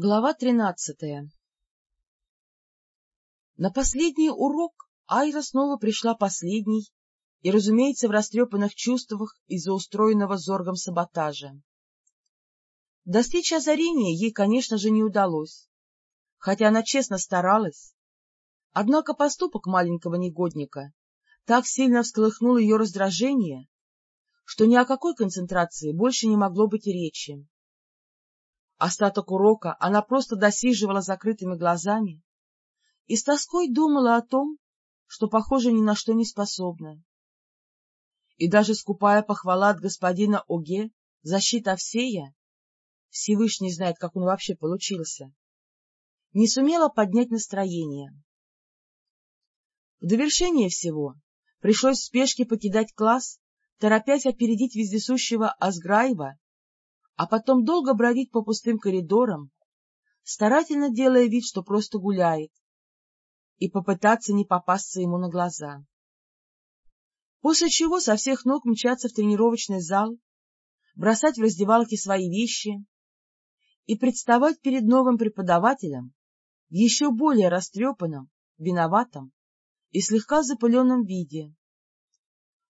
Глава тринадцатая На последний урок Айра снова пришла последней и, разумеется, в растрепанных чувствах из-за устроенного зоргом саботажа. Достичь озарения ей, конечно же, не удалось, хотя она честно старалась. Однако поступок маленького негодника так сильно всколыхнул ее раздражение, что ни о какой концентрации больше не могло быть речи. Остаток урока она просто досиживала закрытыми глазами и с тоской думала о том, что, похоже, ни на что не способна. И даже скупая похвала от господина Оге, защита Овсея, Всевышний знает, как он вообще получился, не сумела поднять настроение. В довершение всего пришлось в спешке покидать класс, торопясь опередить вездесущего Азграева а потом долго бродить по пустым коридорам, старательно делая вид, что просто гуляет, и попытаться не попасться ему на глаза. После чего со всех ног мчаться в тренировочный зал, бросать в раздевалке свои вещи и представать перед новым преподавателем в еще более растрепанном, виноватом и слегка запыленном виде.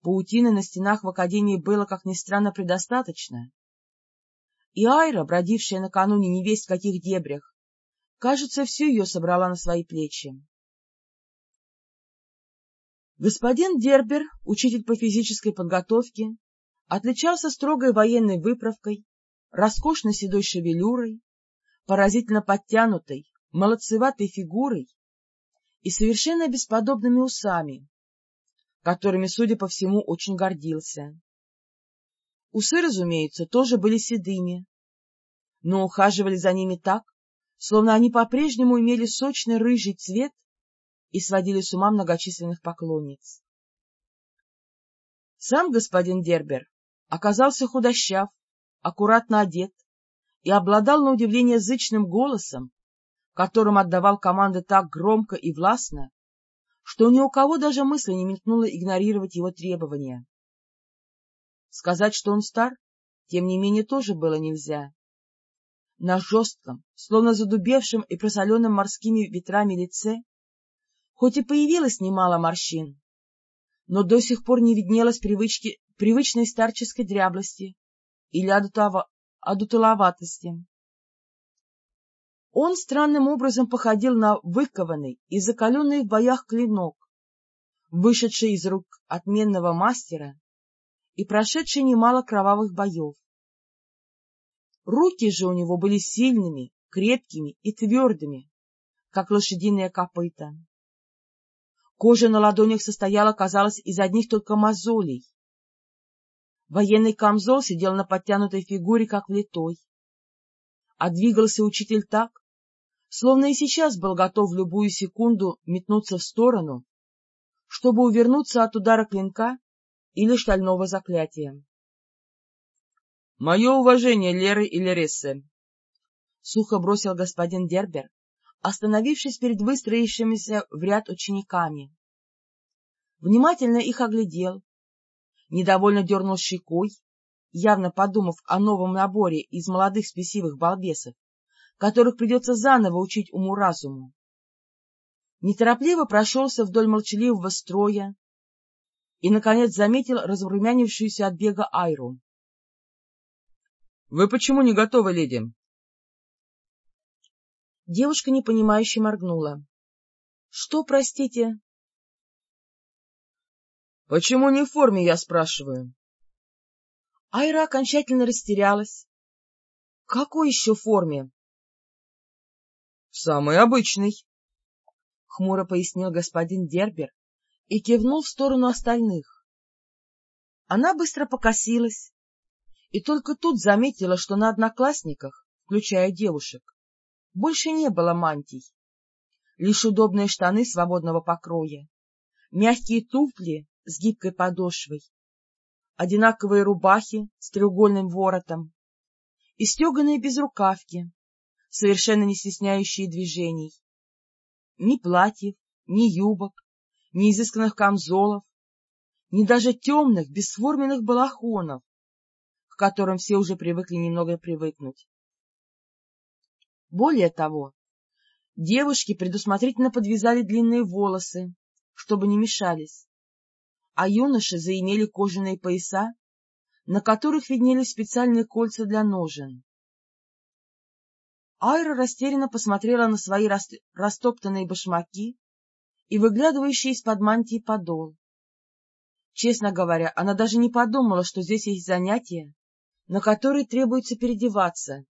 Паутины на стенах в академии было, как ни странно, предостаточно, и Айра, бродившая накануне невесть в каких дебрях, кажется, всю ее собрала на свои плечи. Господин Дербер, учитель по физической подготовке, отличался строгой военной выправкой, роскошной седой шевелюрой, поразительно подтянутой, молодцеватой фигурой и совершенно бесподобными усами, которыми, судя по всему, очень гордился. Усы, разумеется, тоже были седыми, но ухаживали за ними так, словно они по-прежнему имели сочный рыжий цвет и сводили с ума многочисленных поклонниц. Сам господин Дербер оказался худощав, аккуратно одет и обладал на удивление зычным голосом, которым отдавал команды так громко и властно, что ни у кого даже мысли не мелькнуло игнорировать его требования. Сказать, что он стар, тем не менее, тоже было нельзя. На жестком, словно задубевшем и просоленном морскими ветрами лице, хоть и появилось немало морщин, но до сих пор не виднелось привычки, привычной старческой дряблости или одутуловатости. Он странным образом походил на выкованный и закаленный в боях клинок, вышедший из рук отменного мастера и прошедший немало кровавых боев. Руки же у него были сильными, крепкими и твердыми, как лошадиные копыта. Кожа на ладонях состояла, казалось, из одних только мозолей. Военный камзол сидел на подтянутой фигуре, как влитой. А двигался учитель так, словно и сейчас был готов в любую секунду метнуться в сторону, чтобы увернуться от удара клинка или шального заклятия. — Мое уважение, Леры и Лерессы! — сухо бросил господин Дербер, остановившись перед выстроившимися в ряд учениками. Внимательно их оглядел, недовольно дернул щекой, явно подумав о новом наборе из молодых спесивых балбесов, которых придется заново учить уму-разуму. Неторопливо прошелся вдоль молчаливого строя, и, наконец, заметил разрумянившуюся от бега Айру. — Вы почему не готовы, леди? Девушка непонимающе моргнула. — Что, простите? — Почему не в форме, я спрашиваю? Айра окончательно растерялась. — Какой еще форме? — В самой обычной, — хмуро пояснил господин Дербер, и кивнул в сторону остальных. Она быстро покосилась и только тут заметила, что на одноклассниках, включая девушек, больше не было мантий. Лишь удобные штаны свободного покроя, мягкие туфли с гибкой подошвой, одинаковые рубахи с треугольным воротом и стеганые безрукавки, совершенно не стесняющие движений. Ни платьев, ни юбок, ни изысканных камзолов, ни даже темных, бесформенных балахонов, к которым все уже привыкли немного привыкнуть. Более того, девушки предусмотрительно подвязали длинные волосы, чтобы не мешались, а юноши заимели кожаные пояса, на которых виднелись специальные кольца для ножен. Айра растерянно посмотрела на свои растоптанные башмаки и выглядывающий из-под мантии подол. Честно говоря, она даже не подумала, что здесь есть занятия, на которые требуется переодеваться,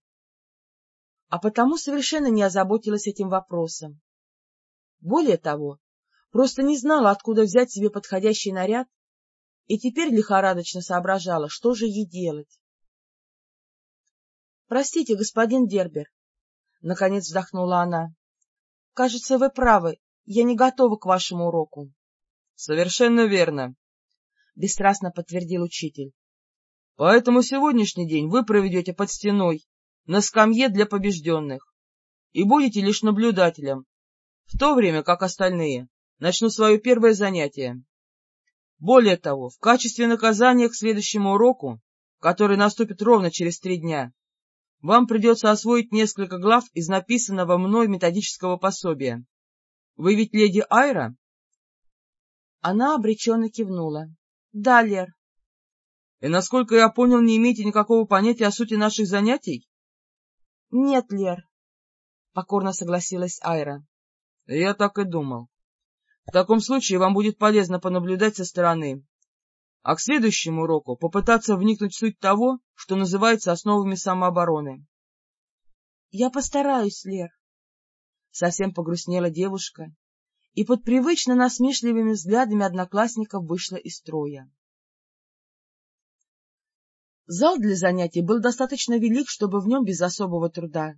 а потому совершенно не озаботилась этим вопросом. Более того, просто не знала, откуда взять себе подходящий наряд, и теперь лихорадочно соображала, что же ей делать. — Простите, господин Дербер, — наконец вздохнула она. — Кажется, вы правы, я не готова к вашему уроку. — Совершенно верно, — бесстрастно подтвердил учитель. — Поэтому сегодняшний день вы проведете под стеной, на скамье для побежденных, и будете лишь наблюдателем, в то время как остальные начнут свое первое занятие. Более того, в качестве наказания к следующему уроку, который наступит ровно через три дня, вам придется освоить несколько глав из написанного мной методического пособия. Вы ведь леди Айра? Она обреченно кивнула. — Да, Лер. — И, насколько я понял, не имеете никакого понятия о сути наших занятий? — Нет, Лер, — покорно согласилась Айра. — Я так и думал. В таком случае вам будет полезно понаблюдать со стороны, а к следующему уроку попытаться вникнуть в суть того, что называется основами самообороны. — Я постараюсь, Лер. Совсем погрустнела девушка и под привычно насмешливыми взглядами одноклассников вышла из строя. Зал для занятий был достаточно велик, чтобы в нем без особого труда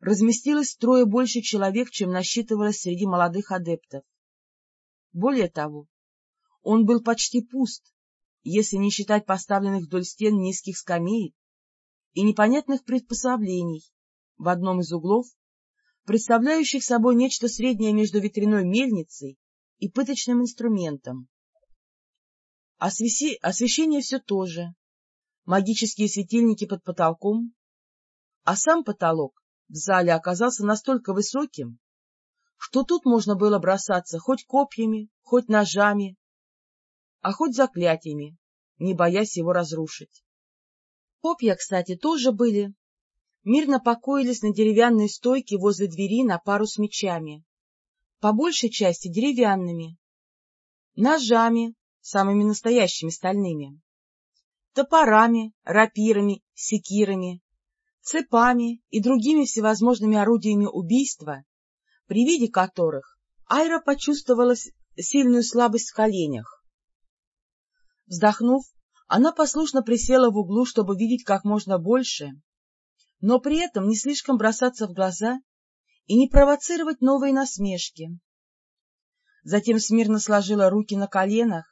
разместилось трое больше человек, чем насчитывалось среди молодых адептов. Более того, он был почти пуст, если не считать поставленных вдоль стен низких скамеек и непонятных приспособлений в одном из углов, представляющих собой нечто среднее между ветряной мельницей и пыточным инструментом. Освещи... Освещение все то же, магические светильники под потолком, а сам потолок в зале оказался настолько высоким, что тут можно было бросаться хоть копьями, хоть ножами, а хоть заклятиями, не боясь его разрушить. Копья, кстати, тоже были, мирно покоились на деревянной стойке возле двери на пару с мечами, по большей части деревянными, ножами, самыми настоящими стальными, топорами, рапирами, секирами, цепами и другими всевозможными орудиями убийства, при виде которых Айра почувствовала сильную слабость в коленях. Вздохнув, она послушно присела в углу, чтобы видеть как можно больше, но при этом не слишком бросаться в глаза и не провоцировать новые насмешки. Затем смирно сложила руки на коленах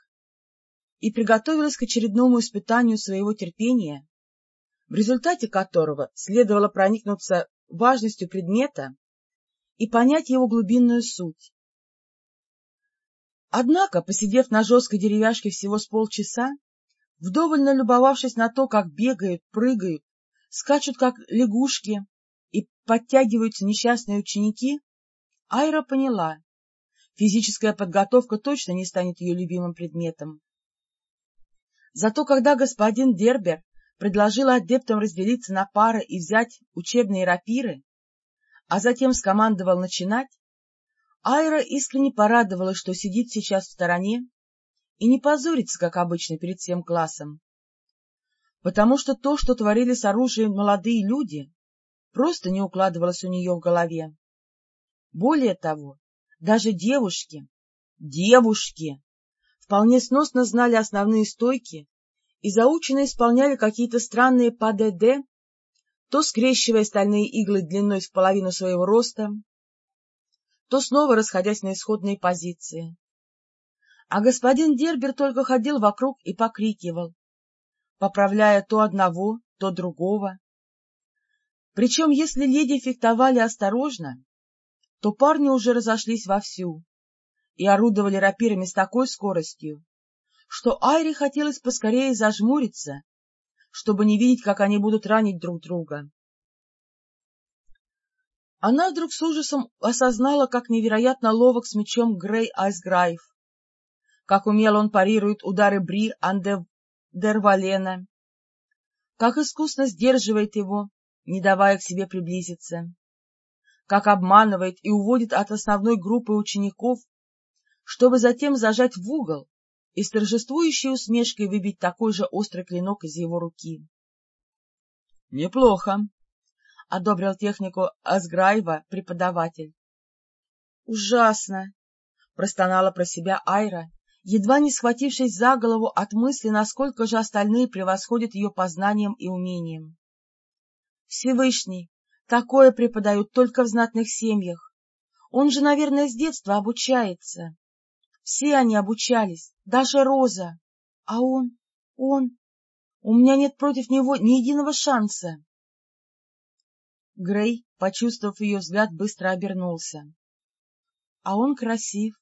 и приготовилась к очередному испытанию своего терпения, в результате которого следовало проникнуться важностью предмета и понять его глубинную суть. Однако, посидев на жесткой деревяшке всего с полчаса, вдоволь налюбовавшись на то, как бегают, прыгают скачут, как лягушки, и подтягиваются несчастные ученики, Айра поняла, физическая подготовка точно не станет ее любимым предметом. Зато когда господин Дербер предложил адептам разделиться на пары и взять учебные рапиры, а затем скомандовал начинать, Айра искренне порадовалась, что сидит сейчас в стороне и не позорится, как обычно, перед всем классом потому что то, что творили с оружием молодые люди, просто не укладывалось у нее в голове. Более того, даже девушки, девушки, вполне сносно знали основные стойки и заученно исполняли какие-то странные ПДД, то скрещивая стальные иглы длиной в половину своего роста, то снова расходясь на исходные позиции. А господин Дербер только ходил вокруг и покрикивал поправляя то одного, то другого. Причем, если леди фехтовали осторожно, то парни уже разошлись вовсю и орудовали рапирами с такой скоростью, что Айре хотелось поскорее зажмуриться, чтобы не видеть, как они будут ранить друг друга. Она вдруг с ужасом осознала, как невероятно ловок с мечом Грей Айсграйв, как умело он парирует удары Бри Андервалена, как искусно сдерживает его, не давая к себе приблизиться, как обманывает и уводит от основной группы учеников, чтобы затем зажать в угол и с торжествующей усмешкой выбить такой же острый клинок из его руки. — Неплохо, — одобрил технику Асграева преподаватель. — Ужасно! — простонала про себя Айра, едва не схватившись за голову от мысли, насколько же остальные превосходят ее познанием и умением. Всевышний, такое преподают только в знатных семьях. Он же, наверное, с детства обучается. Все они обучались, даже Роза. А он, он... У меня нет против него ни единого шанса. Грей, почувствовав ее взгляд, быстро обернулся. — А он красив, —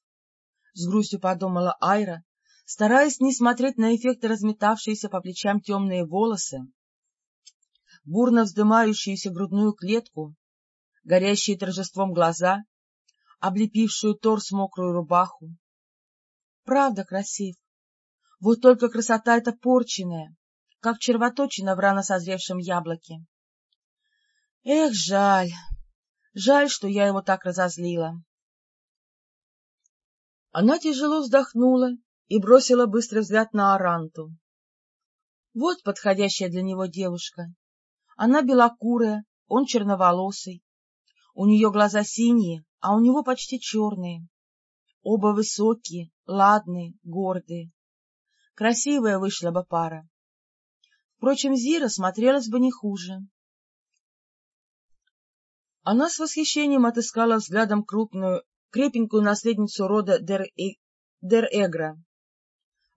с грустью подумала Айра, стараясь не смотреть на эффект разметавшиеся по плечам темные волосы, бурно вздымающуюся грудную клетку, горящие торжеством глаза, облепившую торс мокрую рубаху. Правда красив. Вот только красота эта порченная, как червоточина в рано созревшем яблоке. Эх, жаль, жаль, что я его так разозлила. Она тяжело вздохнула и бросила быстрый взгляд на Аранту. Вот подходящая для него девушка. Она белокурая, он черноволосый. У нее глаза синие, а у него почти черные. Оба высокие, ладные, гордые. Красивая вышла бы пара. Впрочем, Зира смотрелась бы не хуже. Она с восхищением отыскала взглядом крупную крепенькую наследницу рода Дер-Эгра.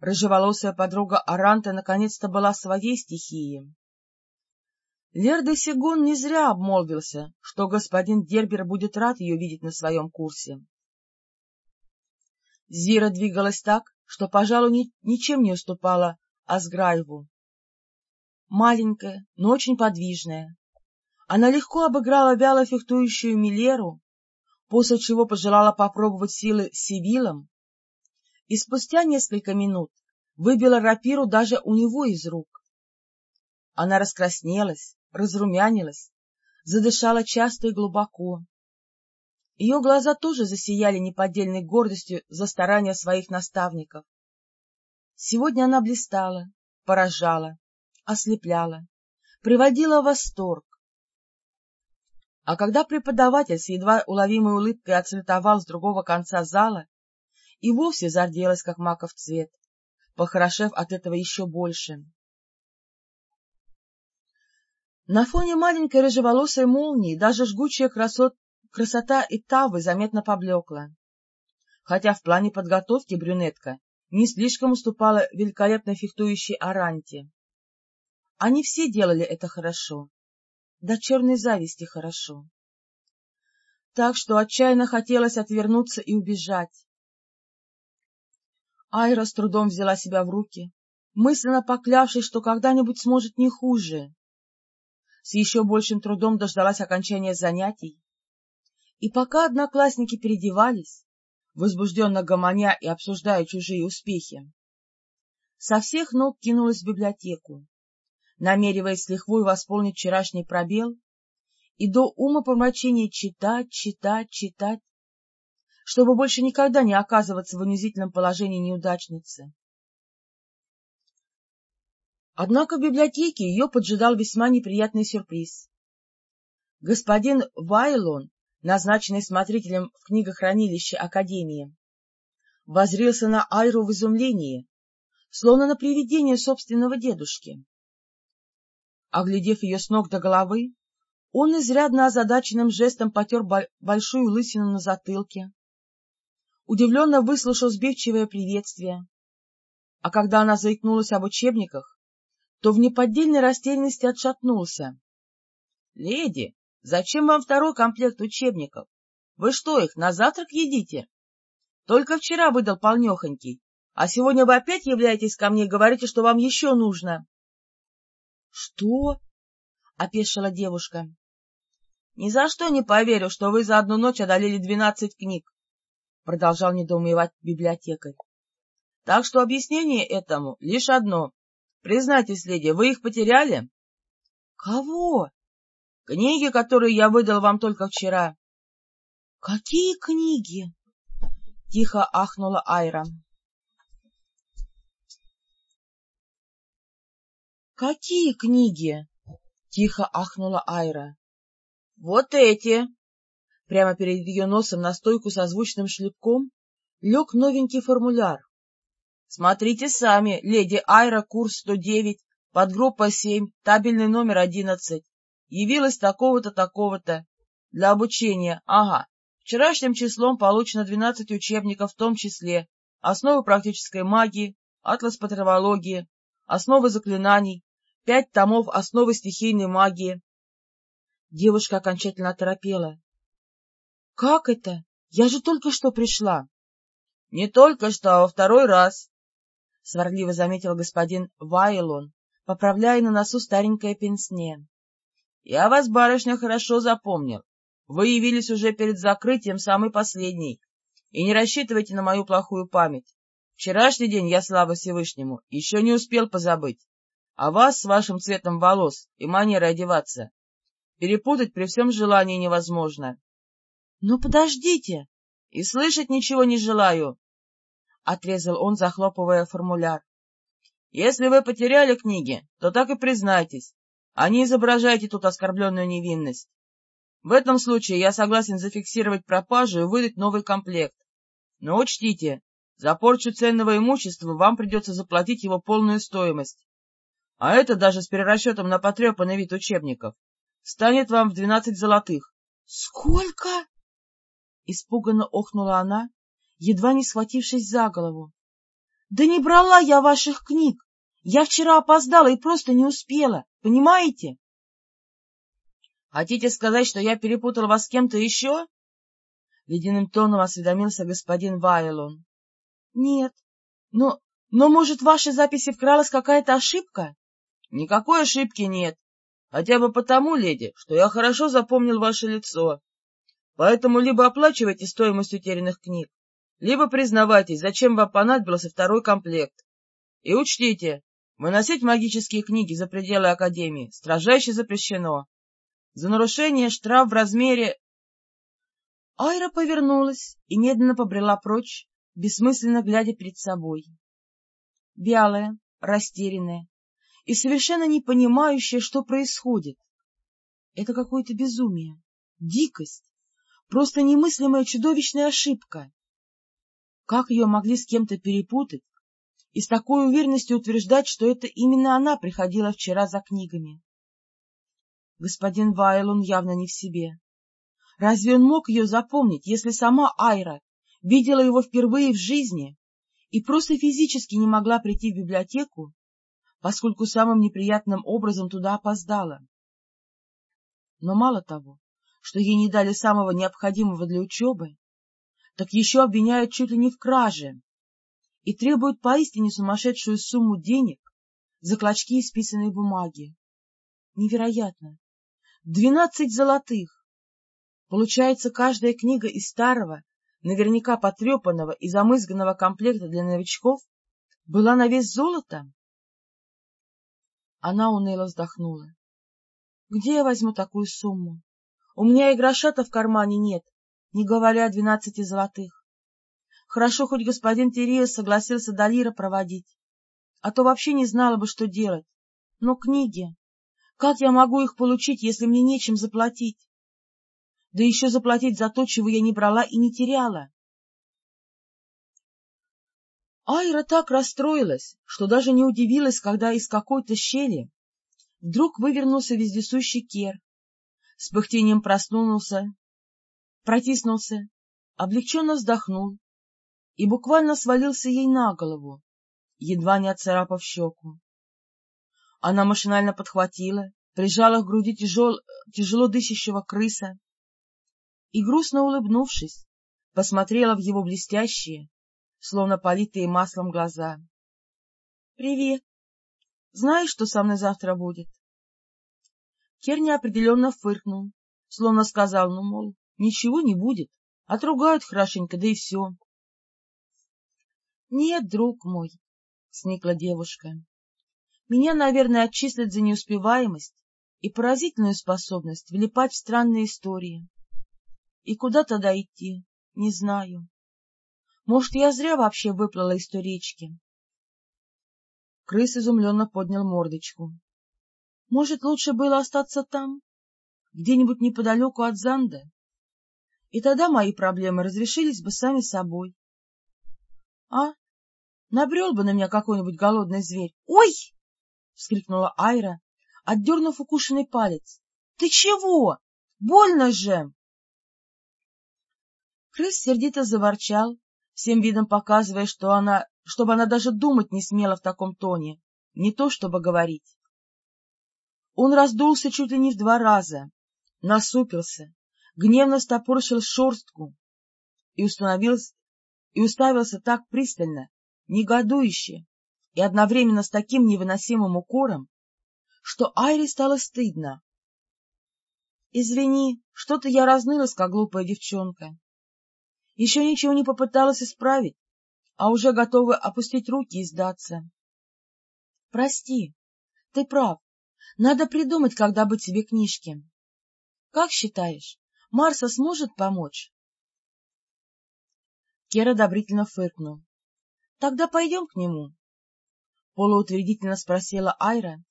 Рыжеволосая подруга Аранта наконец-то была своей стихией. Лер де не зря обмолвился, что господин Дербер будет рад ее видеть на своем курсе. Зира двигалась так, что, пожалуй, ни, ничем не уступала Асграеву. Маленькая, но очень подвижная. Она легко обыграла вяло фехтующую Милеру, после чего пожелала попробовать силы Сивилом, и спустя несколько минут выбила рапиру даже у него из рук. Она раскраснелась, разрумянилась, задышала часто и глубоко. Ее глаза тоже засияли неподдельной гордостью за старания своих наставников. Сегодня она блистала, поражала, ослепляла, приводила в восторг, а когда преподаватель с едва уловимой улыбкой отсалютовал с другого конца зала, и вовсе зарделась, как маков цвет, похорошев от этого еще больше. На фоне маленькой рыжеволосой молнии даже жгучая красот... красота Итавы заметно поблекла, хотя в плане подготовки брюнетка не слишком уступала великолепно фехтующей Аранте. Они все делали это хорошо, до черной зависти хорошо. Так что отчаянно хотелось отвернуться и убежать. Айра с трудом взяла себя в руки, мысленно поклявшись, что когда-нибудь сможет не хуже. С еще большим трудом дождалась окончания занятий. И пока одноклассники переодевались, возбужденно гомоня и обсуждая чужие успехи, со всех ног кинулась в библиотеку намереваясь с лихвой восполнить вчерашний пробел и до ума помрачения читать, читать, читать, чтобы больше никогда не оказываться в унизительном положении неудачницы. Однако в библиотеке ее поджидал весьма неприятный сюрприз. Господин Вайлон, назначенный смотрителем в книгохранилище Академии, возрился на Айру в изумлении, словно на привидение собственного дедушки. Оглядев ее с ног до головы, он изрядно озадаченным жестом потер большую лысину на затылке, удивленно выслушал сбивчивое приветствие, а когда она заикнулась об учебниках, то в неподдельной растерянности отшатнулся. — Леди, зачем вам второй комплект учебников? Вы что, их на завтрак едите? Только вчера выдал полнехонький, а сегодня вы опять являетесь ко мне и говорите, что вам еще нужно. — Что? — опешила девушка. — Ни за что не поверю, что вы за одну ночь одолели двенадцать книг, — продолжал недоумевать библиотекарь. — Так что объяснение этому лишь одно. Признайтесь, леди, вы их потеряли? — Кого? — Книги, которые я выдал вам только вчера. — Какие книги? — тихо ахнула Айра. — Какие книги? — тихо ахнула Айра. — Вот эти! Прямо перед ее носом на стойку со звучным шлепком лег новенький формуляр. — Смотрите сами, леди Айра, курс 109, подгруппа 7, табельный номер 11. Явилась такого-то, такого-то. Для обучения, ага. Вчерашним числом получено 12 учебников, в том числе «Основы практической магии», «Атлас по травологии», «Основы заклинаний», пять томов «Основы стихийной магии». Девушка окончательно оторопела. — Как это? Я же только что пришла. — Не только что, а во второй раз, — сварливо заметил господин Вайлон, поправляя на носу старенькое пенсне. — Я вас, барышня, хорошо запомнил. Вы явились уже перед закрытием самый последний, и не рассчитывайте на мою плохую память. Вчерашний день я, слава Всевышнему, еще не успел позабыть а вас с вашим цветом волос и манерой одеваться. Перепутать при всем желании невозможно. — Ну, подождите! — И слышать ничего не желаю! — отрезал он, захлопывая формуляр. — Если вы потеряли книги, то так и признайтесь, а не изображайте тут оскорбленную невинность. В этом случае я согласен зафиксировать пропажу и выдать новый комплект. Но учтите, за порчу ценного имущества вам придется заплатить его полную стоимость а это даже с перерасчетом на потрепанный вид учебников, станет вам в двенадцать золотых. — Сколько? — испуганно охнула она, едва не схватившись за голову. — Да не брала я ваших книг. Я вчера опоздала и просто не успела, понимаете? — Хотите сказать, что я перепутал вас с кем-то еще? — ледяным тоном осведомился господин Вайлон. — Нет, но, но, может, в вашей записи вкралась какая-то ошибка? Никакой ошибки нет. Хотя бы потому, леди, что я хорошо запомнил ваше лицо. Поэтому либо оплачивайте стоимость утерянных книг, либо признавайтесь, зачем вам понадобился второй комплект. И учтите, выносить магические книги за пределы Академии строжайше запрещено. За нарушение штраф в размере... Айра повернулась и медленно побрела прочь, бессмысленно глядя перед собой. Вялая, растерянная, и совершенно не понимающая, что происходит. Это какое-то безумие, дикость, просто немыслимая чудовищная ошибка. Как ее могли с кем-то перепутать и с такой уверенностью утверждать, что это именно она приходила вчера за книгами? Господин Вайлон явно не в себе. Разве он мог ее запомнить, если сама Айра видела его впервые в жизни и просто физически не могла прийти в библиотеку поскольку самым неприятным образом туда опоздала. Но мало того, что ей не дали самого необходимого для учебы, так еще обвиняют чуть ли не в краже и требуют поистине сумасшедшую сумму денег за клочки исписанной бумаги. Невероятно! Двенадцать золотых! Получается, каждая книга из старого, наверняка потрепанного и замызганного комплекта для новичков была на вес золота? Она уныло вздохнула. — Где я возьму такую сумму? У меня и гроша-то в кармане нет, не говоря о двенадцати золотых. Хорошо, хоть господин Терриес согласился Далира проводить, а то вообще не знала бы, что делать. Но книги... Как я могу их получить, если мне нечем заплатить? Да еще заплатить за то, чего я не брала и не теряла. Айра так расстроилась, что даже не удивилась, когда из какой-то щели вдруг вывернулся вездесущий кер, с пыхтением проснулся, протиснулся, облегченно вздохнул и буквально свалился ей на голову, едва не отцарапав щеку. Она машинально подхватила, прижала к груди тяжел, тяжело дышащего крыса и, грустно улыбнувшись, посмотрела в его блестящие, словно политые маслом глаза. — Привет. Знаешь, что со мной завтра будет? Кер неопределенно фыркнул, словно сказал, ну, мол, ничего не будет, отругают хорошенько, да и все. — Нет, друг мой, — сникла девушка, — меня, наверное, отчислят за неуспеваемость и поразительную способность влипать в странные истории. И куда тогда идти, не знаю. Может, я зря вообще выплыла из той речки. Крыс изумленно поднял мордочку. Может, лучше было остаться там, где-нибудь неподалеку от Занда? И тогда мои проблемы разрешились бы сами собой. А? Набрел бы на меня какой-нибудь голодный зверь. «Ой!» — вскрикнула Айра, отдернув укушенный палец. — Ты чего? Больно же! Крыс сердито заворчал, всем видом показывая, что она, чтобы она даже думать не смела в таком тоне, не то чтобы говорить. Он раздулся чуть ли не в два раза, насупился, гневно стопорщил шерстку и, установился, и уставился так пристально, негодующе и одновременно с таким невыносимым укором, что Айре стало стыдно. — Извини, что-то я разнылась, как глупая девчонка. Еще ничего не попыталась исправить, а уже готова опустить руки и сдаться. — Прости, ты прав. Надо придумать, как добыть себе книжки. Как считаешь, Марса сможет помочь? Кера одобрительно фыркнул. — Тогда пойдем к нему. Полуутвердительно спросила Айра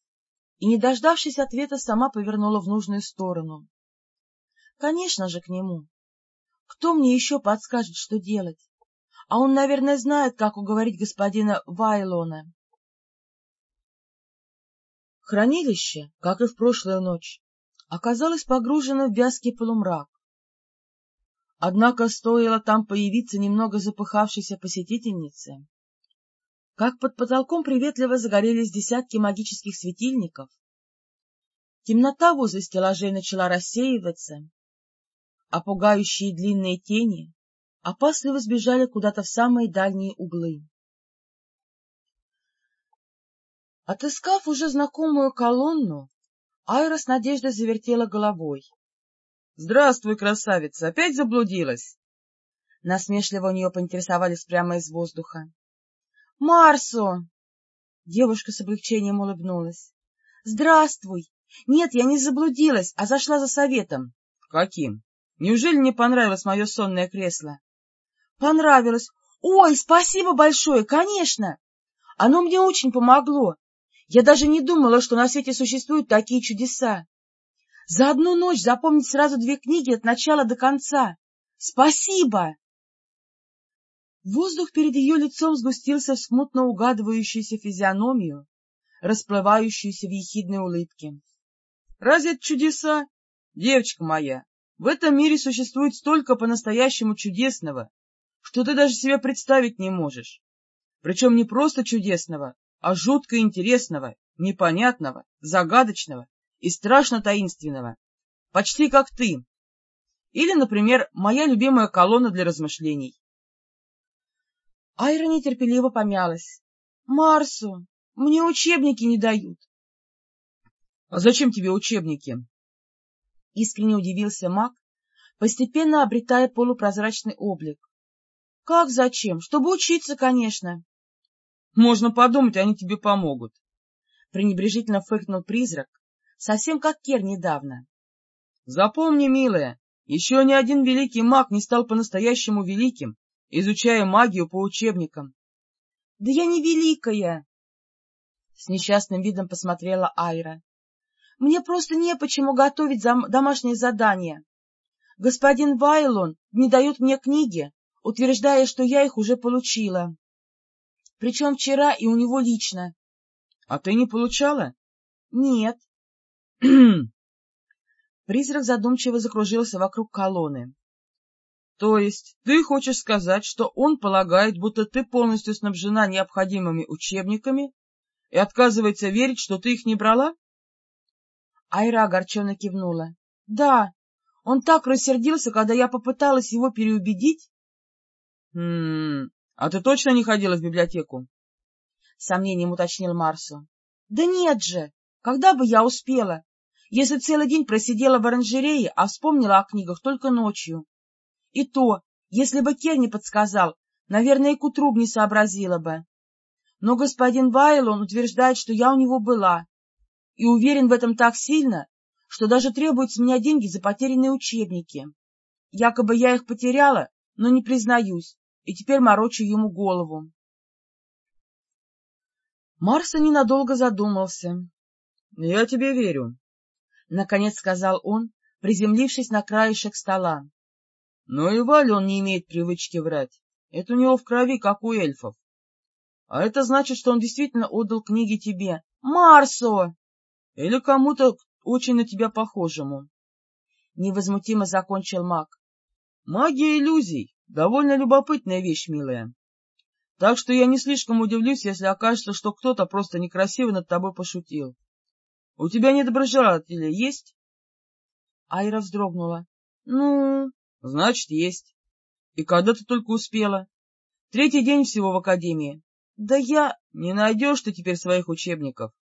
и, не дождавшись ответа, сама повернула в нужную сторону. — Конечно же, к нему. Кто мне еще подскажет, что делать? А он, наверное, знает, как уговорить господина Вайлона. Хранилище, как и в прошлую ночь, оказалось погружено в вязкий полумрак. Однако стоило там появиться немного запыхавшейся посетительнице, как под потолком приветливо загорелись десятки магических светильников. Темнота возле стеллажей начала рассеиваться, а пугающие длинные тени опасливо сбежали куда-то в самые дальние углы. Отыскав уже знакомую колонну, Айра с надеждой завертела головой. — Здравствуй, красавица! Опять заблудилась? Насмешливо у нее поинтересовались прямо из воздуха. — Марсо! Девушка с облегчением улыбнулась. — Здравствуй! Нет, я не заблудилась, а зашла за советом. — Каким? Неужели не понравилось мое сонное кресло? — Понравилось. Ой, спасибо большое, конечно! Оно мне очень помогло. Я даже не думала, что на свете существуют такие чудеса. За одну ночь запомнить сразу две книги от начала до конца. Спасибо! Воздух перед ее лицом сгустился в смутно угадывающуюся физиономию, расплывающуюся в ехидной улыбке. — Разве это чудеса? Девочка моя, в этом мире существует столько по-настоящему чудесного, что ты даже себе представить не можешь. Причем не просто чудесного, а жутко интересного, непонятного, загадочного и страшно таинственного, почти как ты. Или, например, моя любимая колонна для размышлений. Айра нетерпеливо помялась. — Марсу, мне учебники не дают. — А зачем тебе учебники? Искренне удивился маг, постепенно обретая полупрозрачный облик. — Как зачем? Чтобы учиться, конечно. — Можно подумать, они тебе помогут. Пренебрежительно фыркнул призрак, совсем как Кер недавно. — Запомни, милая, еще ни один великий маг не стал по-настоящему великим, изучая магию по учебникам. — Да я не великая! — с несчастным видом посмотрела Айра. — Мне просто не почему готовить зам домашние задания. Господин Вайлон не дает мне книги, утверждая, что я их уже получила. Причем вчера и у него лично. — А ты не получала? — Нет. Призрак задумчиво закружился вокруг колонны. — То есть ты хочешь сказать, что он полагает, будто ты полностью снабжена необходимыми учебниками и отказывается верить, что ты их не брала? Айра огорченно кивнула. — Да, он так рассердился, когда я попыталась его переубедить. — Хм... А ты точно не ходила в библиотеку? — сомнением уточнил Марсу. — Да нет же! Когда бы я успела? если целый день просидела в оранжерее, а вспомнила о книгах только ночью. И то, если бы Кер не подсказал, наверное, и к утру не сообразила бы. Но господин Вайлон утверждает, что я у него была, и уверен в этом так сильно, что даже требует с меня деньги за потерянные учебники. Якобы я их потеряла, но не признаюсь, и теперь морочу ему голову. Марса ненадолго задумался. — Я тебе верю, — наконец сказал он, приземлившись на краешек стола. — Но и Валя он не имеет привычки врать. Это у него в крови, как у эльфов. А это значит, что он действительно отдал книги тебе. — Марсо! Или кому-то очень на тебя похожему. Невозмутимо закончил маг. Магия иллюзий — довольно любопытная вещь, милая. Так что я не слишком удивлюсь, если окажется, что кто-то просто некрасиво над тобой пошутил. У тебя недоброжелатели есть? Айра вздрогнула. — Ну... — Значит, есть. И когда ты только успела? Третий день всего в академии. Да я... Не найдешь ты теперь своих учебников. —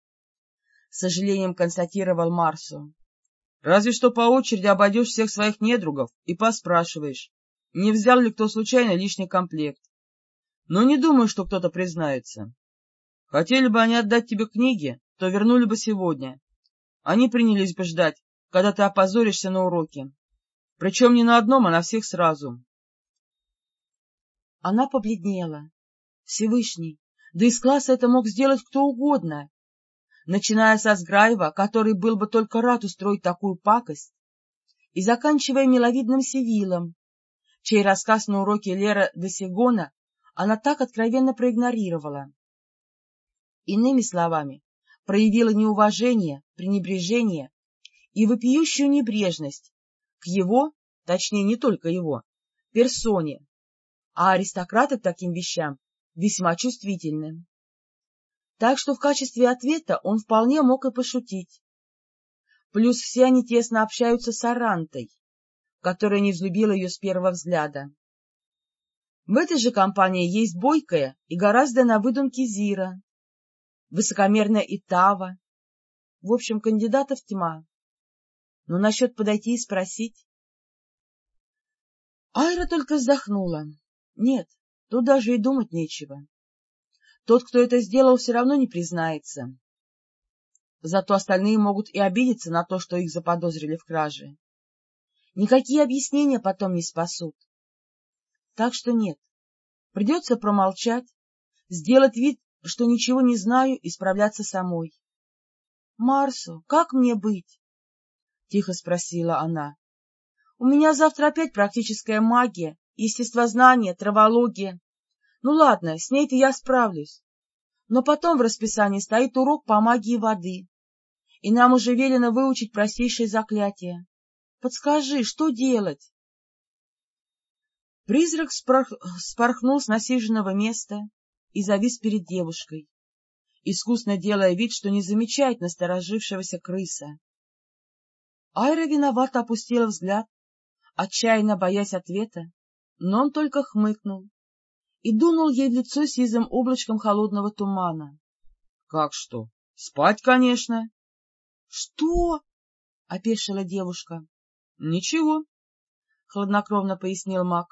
с сожалением констатировал Марсу. — Разве что по очереди обойдешь всех своих недругов и поспрашиваешь, не взял ли кто случайно лишний комплект. Но не думаю, что кто-то признается. Хотели бы они отдать тебе книги, то вернули бы сегодня. Они принялись бы ждать, когда ты опозоришься на уроке. Причем не на одном, а на всех сразу. Она побледнела. Всевышний, да из класса это мог сделать кто угодно, начиная со Сграева, который был бы только рад устроить такую пакость, и заканчивая миловидным Севилом, чей рассказ на уроке Лера Досигона она так откровенно проигнорировала. Иными словами, проявила неуважение, пренебрежение и вопиющую небрежность к его, точнее не только его, персоне, а аристократы к таким вещам весьма чувствительны так что в качестве ответа он вполне мог и пошутить. Плюс все они тесно общаются с Арантой, которая не взлюбила ее с первого взгляда. В этой же компании есть бойкая и гораздо на выдумке Зира, высокомерная Итава. В общем, кандидатов тьма. Но насчет подойти и спросить... Айра только вздохнула. Нет, тут даже и думать нечего. Тот, кто это сделал, все равно не признается. Зато остальные могут и обидеться на то, что их заподозрили в краже. Никакие объяснения потом не спасут. Так что нет, придется промолчать, сделать вид, что ничего не знаю, и справляться самой. — Марсу, как мне быть? — тихо спросила она. — У меня завтра опять практическая магия, естествознание, травология. Ну ладно, с ней-то я справлюсь. Но потом в расписании стоит урок по магии воды, и нам уже велено выучить простейшие заклятия. Подскажи, что делать? Призрак спорх... спорхнул с насиженного места и завис перед девушкой, искусно делая вид, что не замечает насторожившегося крыса. Айра виновато опустила взгляд, отчаянно боясь ответа, но он только хмыкнул и дунул ей в лицо сизым облачком холодного тумана. — Как что? Спать, конечно. — Что? — опешила девушка. — Ничего, — хладнокровно пояснил маг.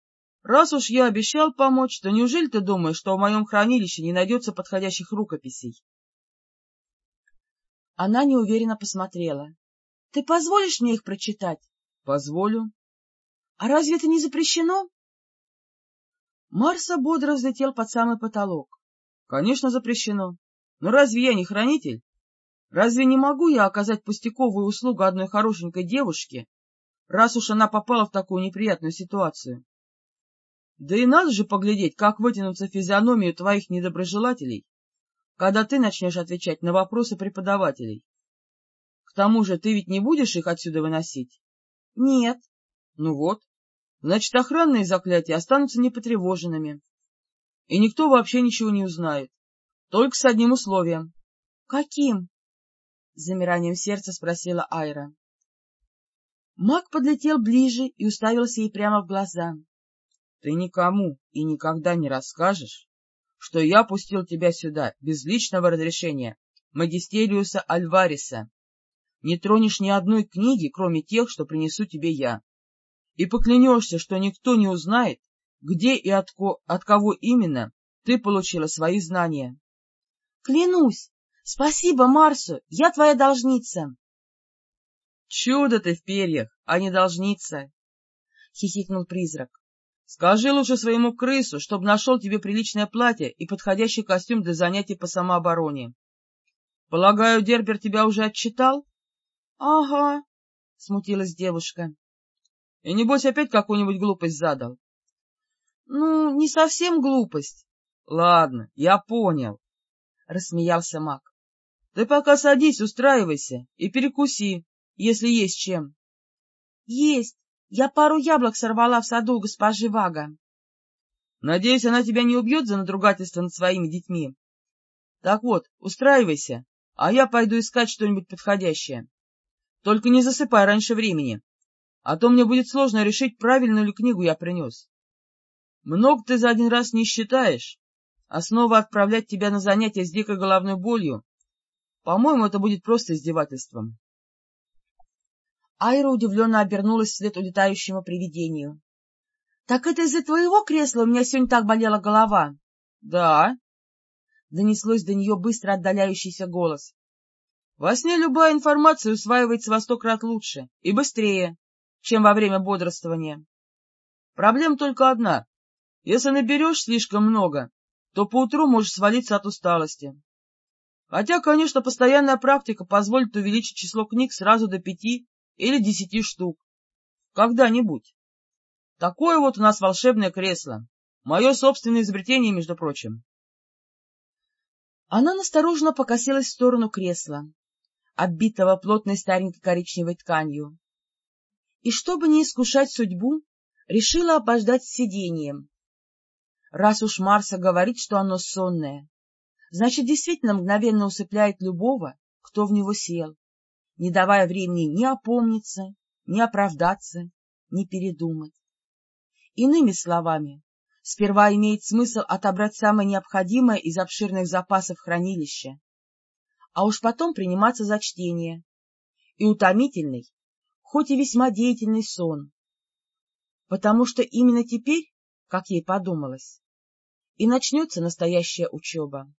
— Раз уж я обещал помочь, то неужели ты думаешь, что в моем хранилище не найдется подходящих рукописей? Она неуверенно посмотрела. — Ты позволишь мне их прочитать? — Позволю. — А разве это не запрещено? Марса бодро взлетел под самый потолок. — Конечно, запрещено. Но разве я не хранитель? Разве не могу я оказать пустяковую услугу одной хорошенькой девушке, раз уж она попала в такую неприятную ситуацию? Да и надо же поглядеть, как вытянутся физиономию твоих недоброжелателей, когда ты начнешь отвечать на вопросы преподавателей. К тому же ты ведь не будешь их отсюда выносить? — Нет. — Ну вот. Значит, охранные заклятия останутся непотревоженными. И никто вообще ничего не узнает. Только с одним условием. — Каким? — с замиранием сердца спросила Айра. Маг подлетел ближе и уставился ей прямо в глаза. — Ты никому и никогда не расскажешь, что я пустил тебя сюда без личного разрешения магистериуса Альвариса, не тронешь ни одной книги, кроме тех, что принесу тебе я, и поклянешься, что никто не узнает, где и от, ко от кого именно ты получила свои знания. — Клянусь! Спасибо, Марсу, я твоя должница. — Чудо ты в перьях, а не должница! — хихикнул призрак. — Скажи лучше своему крысу, чтобы нашел тебе приличное платье и подходящий костюм для занятий по самообороне. Полагаю, Дербер тебя уже отчитал? — Ага, — смутилась девушка. — И небось опять какую-нибудь глупость задал? — Ну, не совсем глупость. — Ладно, я понял, — рассмеялся маг. — Ты пока садись, устраивайся и перекуси, если есть чем. — Есть. Я пару яблок сорвала в саду у госпожи Вага. — Надеюсь, она тебя не убьет за надругательство над своими детьми. Так вот, устраивайся, а я пойду искать что-нибудь подходящее. Только не засыпай раньше времени, а то мне будет сложно решить, правильную ли книгу я принес. Много ты за один раз не считаешь, а снова отправлять тебя на занятия с дикой головной болью, по-моему, это будет просто издевательством. Айра удивленно обернулась вслед улетающему привидению. — Так это из-за твоего кресла у меня сегодня так болела голова? — Да. — донеслось до нее быстро отдаляющийся голос. — Во сне любая информация усваивается во сто крат лучше и быстрее, чем во время бодрствования. Проблема только одна. Если наберешь слишком много, то поутру можешь свалиться от усталости. Хотя, конечно, постоянная практика позволит увеличить число книг сразу до пяти или десяти штук. Когда-нибудь. Такое вот у нас волшебное кресло. Мое собственное изобретение, между прочим. Она настороженно покосилась в сторону кресла, оббитого плотной старенькой коричневой тканью и, чтобы не искушать судьбу, решила обождать с сидением. Раз уж Марса говорит, что оно сонное, значит, действительно мгновенно усыпляет любого, кто в него сел, не давая времени ни опомниться, ни оправдаться, ни передумать. Иными словами, сперва имеет смысл отобрать самое необходимое из обширных запасов хранилища, а уж потом приниматься за чтение. И утомительный, хоть и весьма деятельный сон, потому что именно теперь, как ей подумалось, и начнется настоящая учеба.